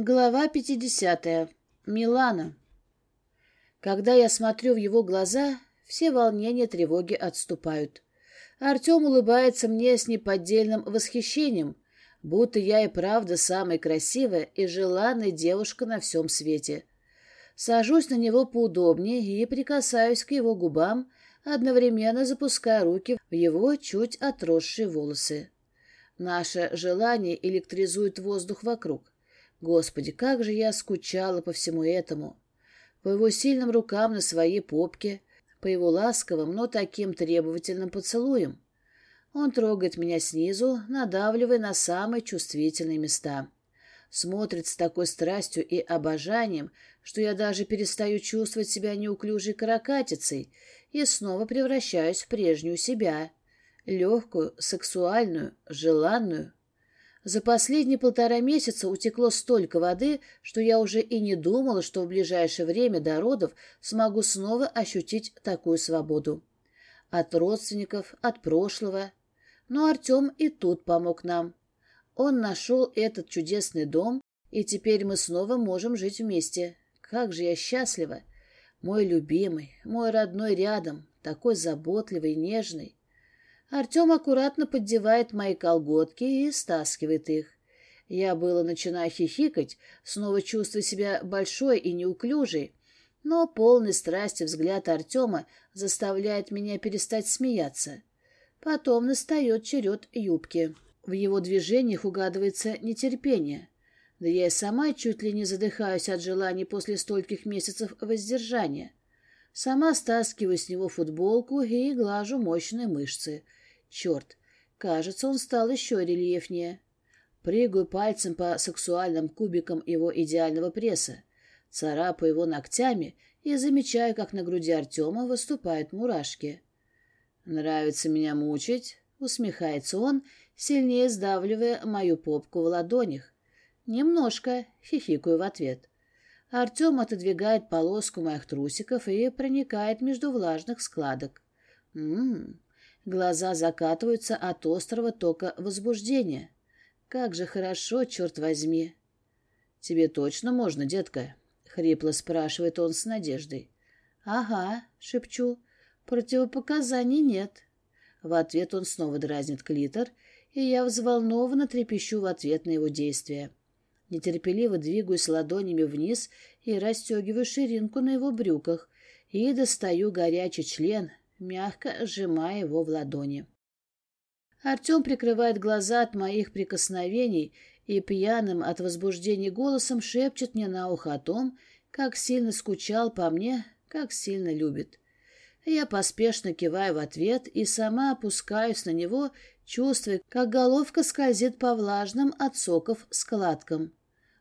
Глава 50. Милана. Когда я смотрю в его глаза, все волнения тревоги отступают. Артем улыбается мне с неподдельным восхищением, будто я и правда самая красивая и желанная девушка на всем свете. Сажусь на него поудобнее и прикасаюсь к его губам, одновременно запуская руки в его чуть отросшие волосы. Наше желание электризует воздух вокруг. Господи, как же я скучала по всему этому. По его сильным рукам на своей попке, по его ласковым, но таким требовательным поцелуям. Он трогает меня снизу, надавливая на самые чувствительные места. Смотрит с такой страстью и обожанием, что я даже перестаю чувствовать себя неуклюжей каракатицей и снова превращаюсь в прежнюю себя. Легкую, сексуальную, желанную, за последние полтора месяца утекло столько воды, что я уже и не думала, что в ближайшее время до родов смогу снова ощутить такую свободу. От родственников, от прошлого. Но Артем и тут помог нам. Он нашел этот чудесный дом, и теперь мы снова можем жить вместе. Как же я счастлива! Мой любимый, мой родной рядом, такой заботливый, нежный. Артем аккуратно поддевает мои колготки и стаскивает их. Я было начинаю хихикать, снова чувствуя себя большой и неуклюжей, но полный страсти взгляд Артема заставляет меня перестать смеяться. Потом настает черед юбки. В его движениях угадывается нетерпение. Да я и сама чуть ли не задыхаюсь от желаний после стольких месяцев воздержания. Сама стаскиваю с него футболку и глажу мощные мышцы — Черт, кажется, он стал еще рельефнее. Прыгаю пальцем по сексуальным кубикам его идеального пресса, царапаю его ногтями и замечаю, как на груди Артема выступают мурашки. «Нравится меня мучить?» — усмехается он, сильнее сдавливая мою попку в ладонях. «Немножко», — хихикаю в ответ. Артем отодвигает полоску моих трусиков и проникает между влажных складок. «Ммм, Глаза закатываются от острого тока возбуждения. Как же хорошо, черт возьми. «Тебе точно можно, детка?» — хрипло спрашивает он с надеждой. «Ага», — шепчу, — «противопоказаний нет». В ответ он снова дразнит клитор, и я взволнованно трепещу в ответ на его действия. Нетерпеливо двигаюсь ладонями вниз и расстегиваю ширинку на его брюках и достаю горячий член, мягко сжимая его в ладони. Артем прикрывает глаза от моих прикосновений и пьяным от возбуждения голосом шепчет мне на ухо о том, как сильно скучал по мне, как сильно любит. Я поспешно киваю в ответ и сама опускаюсь на него, чувствуя, как головка скользит по влажным от соков складкам.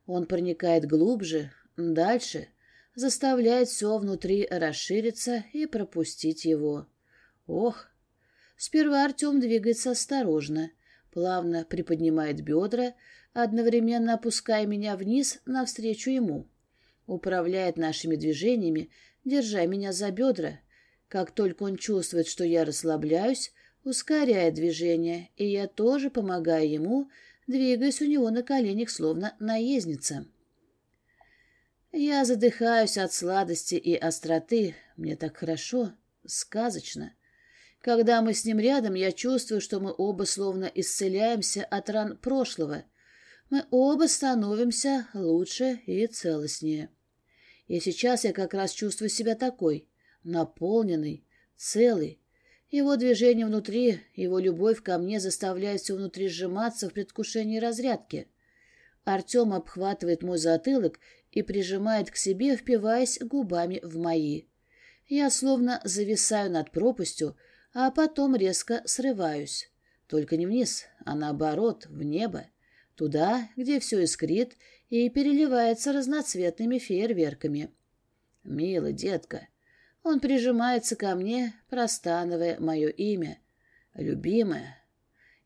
Он проникает глубже, дальше — заставляет все внутри расшириться и пропустить его. Ох! Сперва Артем двигается осторожно, плавно приподнимает бедра, одновременно опуская меня вниз навстречу ему. Управляет нашими движениями, держа меня за бедра. Как только он чувствует, что я расслабляюсь, ускоряет движение, и я тоже помогаю ему, двигаясь у него на коленях, словно наездница. Я задыхаюсь от сладости и остроты. Мне так хорошо, сказочно. Когда мы с ним рядом, я чувствую, что мы оба словно исцеляемся от ран прошлого. Мы оба становимся лучше и целостнее. И сейчас я как раз чувствую себя такой, наполненный, целый. Его движение внутри, его любовь ко мне заставляет все внутри сжиматься в предвкушении разрядки. Артем обхватывает мой затылок и прижимает к себе, впиваясь губами в мои. Я словно зависаю над пропастью, а потом резко срываюсь. Только не вниз, а наоборот, в небо. Туда, где все искрит и переливается разноцветными фейерверками. «Милый детка!» Он прижимается ко мне, простановая мое имя. «Любимая!»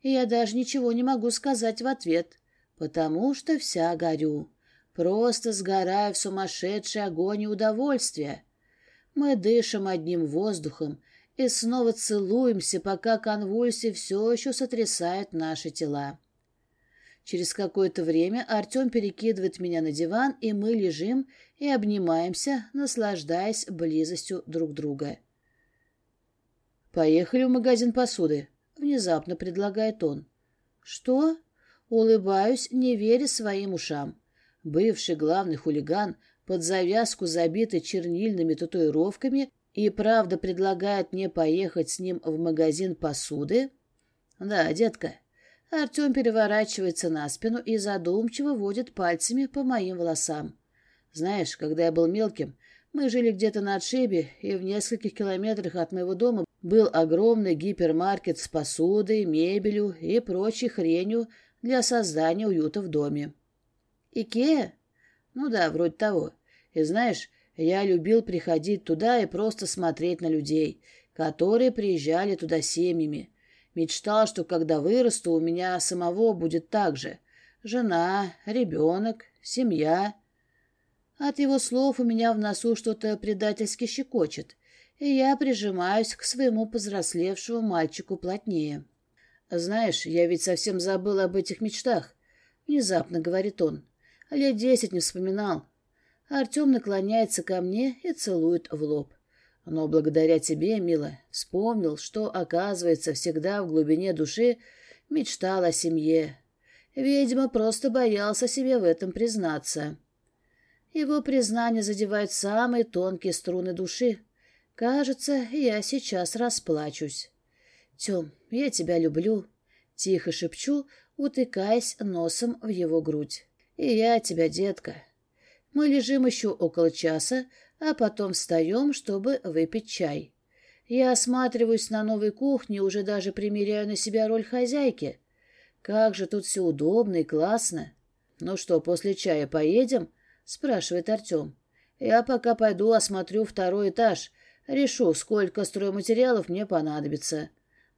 И я даже ничего не могу сказать в ответ, потому что вся горю. Просто сгораю в сумасшедшей агонии удовольствия. Мы дышим одним воздухом и снова целуемся, пока конвульсии все еще сотрясают наши тела. Через какое-то время Артем перекидывает меня на диван, и мы лежим и обнимаемся, наслаждаясь близостью друг друга. «Поехали в магазин посуды», — внезапно предлагает он. «Что?» Улыбаюсь, не веря своим ушам. Бывший главный хулиган, под завязку забитый чернильными татуировками, и правда предлагает мне поехать с ним в магазин посуды? Да, детка. Артем переворачивается на спину и задумчиво водит пальцами по моим волосам. Знаешь, когда я был мелким, мы жили где-то на отшибе, и в нескольких километрах от моего дома был огромный гипермаркет с посудой, мебелью и прочей хренью для создания уюта в доме. Икея? Ну да, вроде того. И знаешь, я любил приходить туда и просто смотреть на людей, которые приезжали туда семьями. Мечтал, что когда вырасту, у меня самого будет так же. Жена, ребенок, семья. От его слов у меня в носу что-то предательски щекочет, и я прижимаюсь к своему повзрослевшему мальчику плотнее. «Знаешь, я ведь совсем забыл об этих мечтах», — внезапно говорит он. «Лет десять не вспоминал. Артем наклоняется ко мне и целует в лоб. Но благодаря тебе, мила, вспомнил, что, оказывается, всегда в глубине души мечтал о семье. Видимо, просто боялся себе в этом признаться. Его признание задевает самые тонкие струны души. Кажется, я сейчас расплачусь. Тем, я тебя люблю. Тихо шепчу, утыкаясь носом в его грудь. И я тебя, детка. Мы лежим еще около часа, а потом встаем, чтобы выпить чай. Я осматриваюсь на новой кухне, уже даже примеряю на себя роль хозяйки. Как же тут все удобно и классно. Ну что, после чая поедем? Спрашивает Артем. Я пока пойду осмотрю второй этаж. Решу, сколько стройматериалов мне понадобится.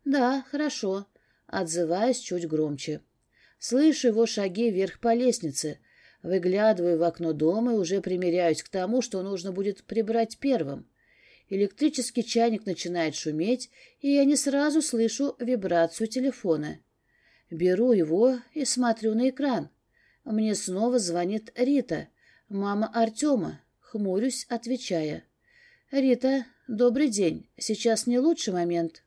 Да, хорошо. Отзываюсь чуть громче. Слышу его шаги вверх по лестнице. Выглядываю в окно дома и уже примеряюсь к тому, что нужно будет прибрать первым. Электрический чайник начинает шуметь, и я не сразу слышу вибрацию телефона. Беру его и смотрю на экран. Мне снова звонит Рита, мама Артема. Хмурюсь, отвечая. «Рита, добрый день. Сейчас не лучший момент».